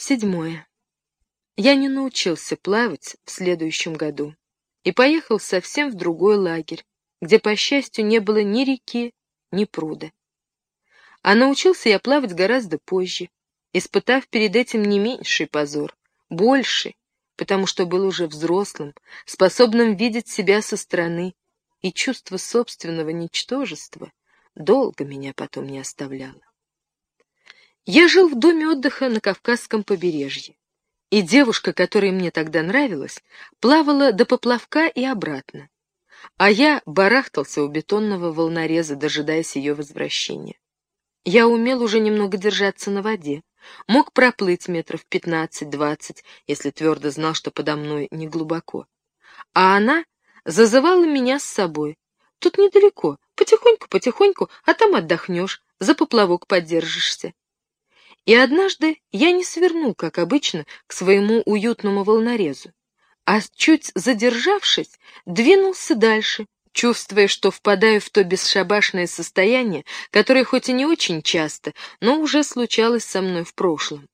Седьмое. Я не научился плавать в следующем году и поехал совсем в другой лагерь, где, по счастью, не было ни реки, ни пруда. А научился я плавать гораздо позже, испытав перед этим не меньший позор, больший, потому что был уже взрослым, способным видеть себя со стороны, и чувство собственного ничтожества долго меня потом не оставляло. Я жил в доме отдыха на Кавказском побережье, и девушка, которая мне тогда нравилась, плавала до поплавка и обратно, а я барахтался у бетонного волнореза, дожидаясь ее возвращения. Я умел уже немного держаться на воде, мог проплыть метров пятнадцать-двадцать, если твердо знал, что подо мной не глубоко. А она зазывала меня с собой. Тут недалеко, потихоньку-потихоньку, а там отдохнешь, за поплавок поддержишься. И однажды я не свернул, как обычно, к своему уютному волнорезу, а, чуть задержавшись, двинулся дальше, чувствуя, что впадаю в то бесшабашное состояние, которое хоть и не очень часто, но уже случалось со мной в прошлом.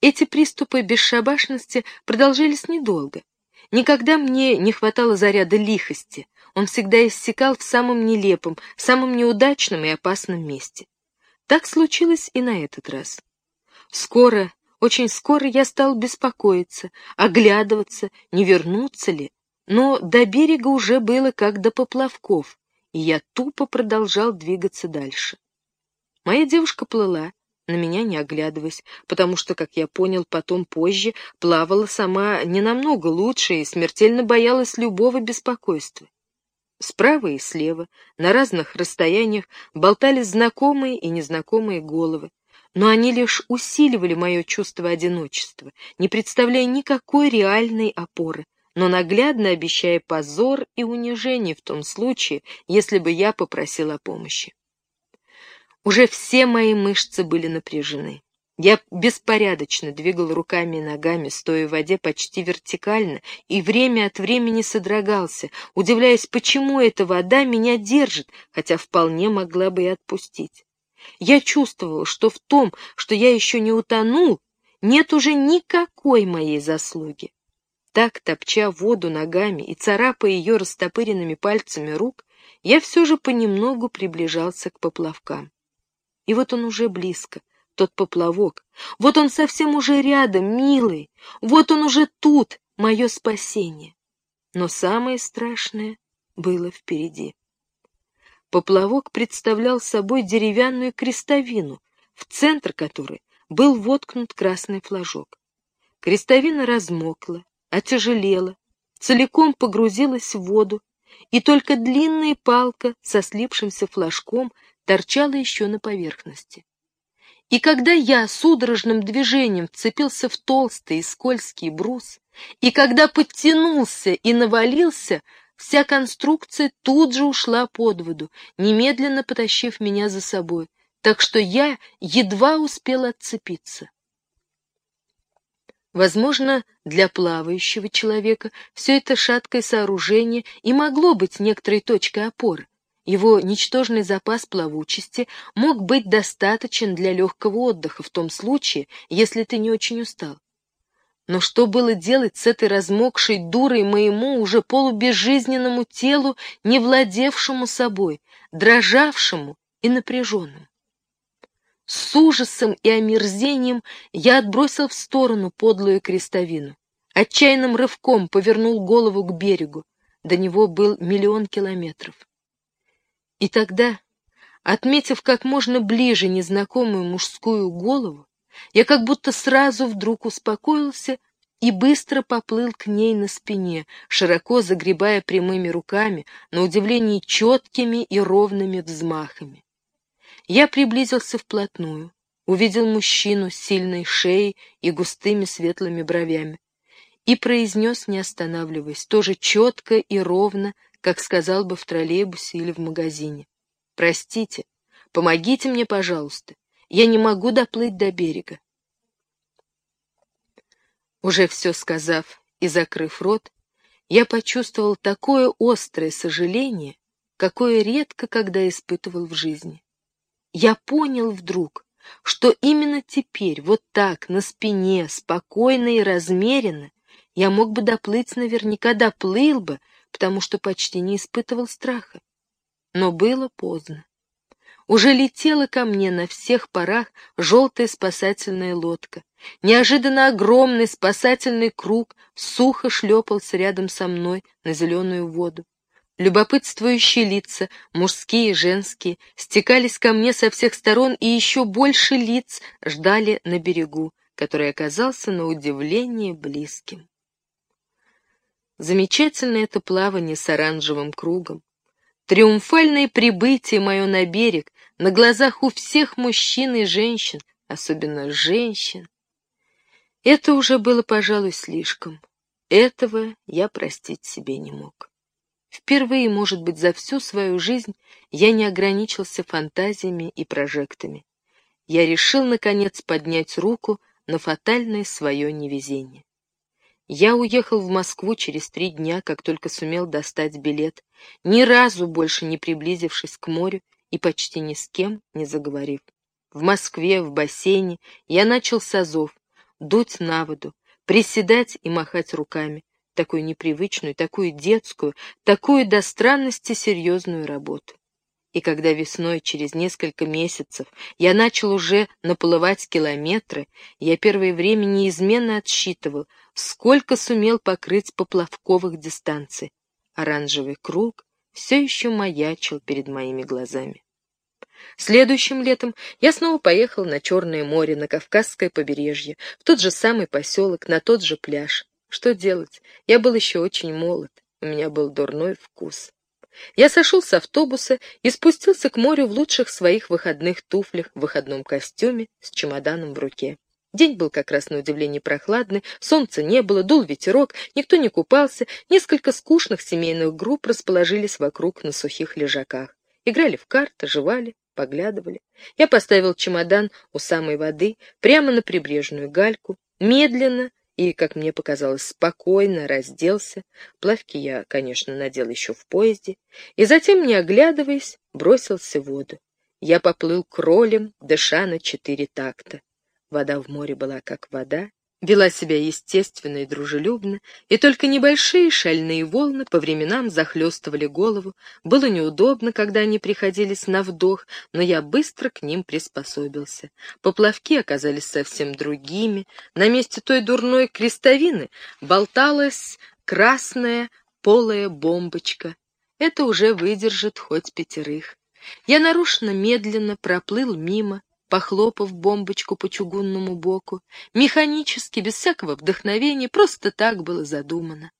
Эти приступы бесшабашности продолжались недолго. Никогда мне не хватало заряда лихости, он всегда иссякал в самом нелепом, самом неудачном и опасном месте. Так случилось и на этот раз. Скоро, очень скоро я стал беспокоиться, оглядываться, не вернуться ли, но до берега уже было как до поплавков, и я тупо продолжал двигаться дальше. Моя девушка плыла, на меня не оглядываясь, потому что, как я понял потом позже, плавала сама не намного лучше и смертельно боялась любого беспокойства. Справа и слева, на разных расстояниях, болтались знакомые и незнакомые головы но они лишь усиливали мое чувство одиночества, не представляя никакой реальной опоры, но наглядно обещая позор и унижение в том случае, если бы я попросил о помощи. Уже все мои мышцы были напряжены. Я беспорядочно двигал руками и ногами, стоя в воде почти вертикально, и время от времени содрогался, удивляясь, почему эта вода меня держит, хотя вполне могла бы и отпустить. Я чувствовал, что в том, что я еще не утонул, нет уже никакой моей заслуги. Так, топча воду ногами и царапая ее растопыренными пальцами рук, я все же понемногу приближался к поплавкам. И вот он уже близко, тот поплавок. Вот он совсем уже рядом, милый. Вот он уже тут, мое спасение. Но самое страшное было впереди. Поплавок представлял собой деревянную крестовину, в центр которой был воткнут красный флажок. Крестовина размокла, отяжелела, целиком погрузилась в воду, и только длинная палка со слипшимся флажком торчала еще на поверхности. И когда я судорожным движением вцепился в толстый и скользкий брус, и когда подтянулся и навалился, Вся конструкция тут же ушла под воду, немедленно потащив меня за собой, так что я едва успел отцепиться. Возможно, для плавающего человека все это шаткое сооружение и могло быть некоторой точкой опоры. Его ничтожный запас плавучести мог быть достаточен для легкого отдыха в том случае, если ты не очень устал. Но что было делать с этой размокшей дурой моему уже полубезжизненному телу, не владевшему собой, дрожавшему и напряженному? С ужасом и омерзением я отбросил в сторону подлую крестовину. Отчаянным рывком повернул голову к берегу. До него был миллион километров. И тогда, отметив как можно ближе незнакомую мужскую голову, я как будто сразу вдруг успокоился и быстро поплыл к ней на спине, широко загребая прямыми руками, на удивление четкими и ровными взмахами. Я приблизился вплотную, увидел мужчину с сильной шеей и густыми светлыми бровями и произнес, не останавливаясь, тоже четко и ровно, как сказал бы в троллейбусе или в магазине. «Простите, помогите мне, пожалуйста. Я не могу доплыть до берега. Уже все сказав и закрыв рот, я почувствовал такое острое сожаление, какое редко когда испытывал в жизни. Я понял вдруг, что именно теперь, вот так, на спине, спокойно и размеренно, я мог бы доплыть наверняка, доплыл бы, потому что почти не испытывал страха. Но было поздно. Уже летела ко мне на всех парах желтая спасательная лодка. Неожиданно огромный спасательный круг сухо шлепался рядом со мной на зеленую воду. Любопытствующие лица, мужские и женские, стекались ко мне со всех сторон, и еще больше лиц ждали на берегу, который оказался на удивление близким. Замечательно это плавание с оранжевым кругом. Триумфальное прибытие мое на берег, на глазах у всех мужчин и женщин, особенно женщин. Это уже было, пожалуй, слишком. Этого я простить себе не мог. Впервые, может быть, за всю свою жизнь я не ограничился фантазиями и прожектами. Я решил, наконец, поднять руку на фатальное свое невезение. Я уехал в Москву через три дня, как только сумел достать билет, ни разу больше не приблизившись к морю и почти ни с кем не заговорив. В Москве, в бассейне, я начал с азов, дуть на воду, приседать и махать руками, такую непривычную, такую детскую, такую до странности серьезную работу. И когда весной, через несколько месяцев, я начал уже наплывать километры, я первое время неизменно отсчитывал, сколько сумел покрыть поплавковых дистанций. Оранжевый круг все еще маячил перед моими глазами. Следующим летом я снова поехал на Черное море, на Кавказское побережье, в тот же самый поселок, на тот же пляж. Что делать? Я был еще очень молод, у меня был дурной вкус. Я сошел с автобуса и спустился к морю в лучших своих выходных туфлях, в выходном костюме, с чемоданом в руке. День был как раз на удивление прохладный, солнца не было, дул ветерок, никто не купался, несколько скучных семейных групп расположились вокруг на сухих лежаках. Играли в карты, жевали, поглядывали. Я поставил чемодан у самой воды, прямо на прибрежную гальку, медленно, и, как мне показалось, спокойно разделся. Плавки я, конечно, надел еще в поезде, и затем, не оглядываясь, бросился в воду. Я поплыл кролем, дыша на четыре такта. Вода в море была как вода, вела себя естественно и дружелюбно, и только небольшие шальные волны по временам захлестывали голову. Было неудобно, когда они приходились на вдох, но я быстро к ним приспособился. Поплавки оказались совсем другими. На месте той дурной крестовины болталась красная полая бомбочка. Это уже выдержит хоть пятерых. Я нарушенно медленно проплыл мимо, похлопав бомбочку по чугунному боку, механически, без всякого вдохновения, просто так было задумано.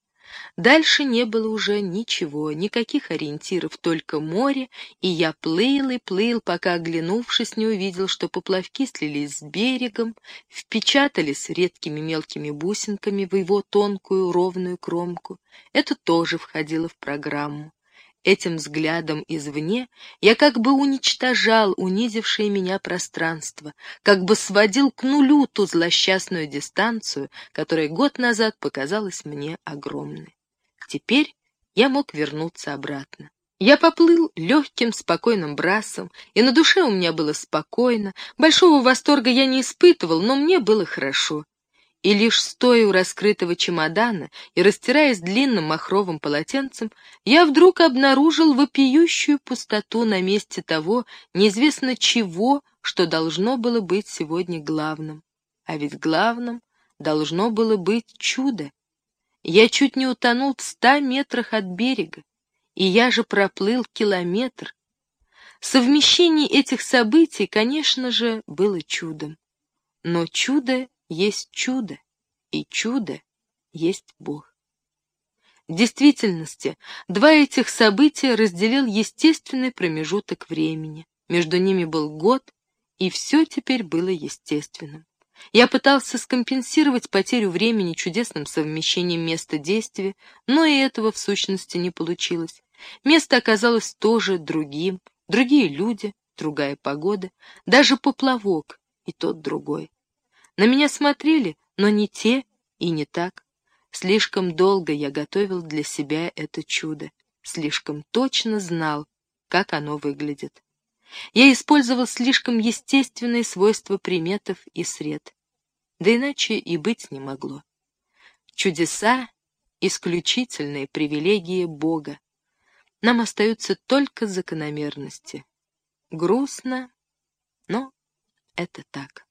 Дальше не было уже ничего, никаких ориентиров, только море, и я плыл и плыл, пока, оглянувшись, не увидел, что поплавки слились с берегом, впечатались редкими мелкими бусинками в его тонкую ровную кромку. Это тоже входило в программу. Этим взглядом извне я как бы уничтожал унизившее меня пространство, как бы сводил к нулю ту злосчастную дистанцию, которая год назад показалась мне огромной. Теперь я мог вернуться обратно. Я поплыл легким, спокойным брасом, и на душе у меня было спокойно, большого восторга я не испытывал, но мне было хорошо и лишь стоя у раскрытого чемодана и растираясь длинным махровым полотенцем, я вдруг обнаружил вопиющую пустоту на месте того, неизвестно чего, что должно было быть сегодня главным. А ведь главным должно было быть чудо. Я чуть не утонул в ста метрах от берега, и я же проплыл километр. Совмещение этих событий, конечно же, было чудом. Но чудо есть чудо, и чудо есть Бог. В действительности, два этих события разделил естественный промежуток времени. Между ними был год, и все теперь было естественным. Я пытался скомпенсировать потерю времени чудесным совмещением места действия, но и этого в сущности не получилось. Место оказалось тоже другим, другие люди, другая погода, даже поплавок и тот другой. На меня смотрели, но не те и не так. Слишком долго я готовил для себя это чудо, слишком точно знал, как оно выглядит. Я использовал слишком естественные свойства приметов и сред. Да иначе и быть не могло. Чудеса — исключительные привилегии Бога. Нам остаются только закономерности. Грустно, но это так.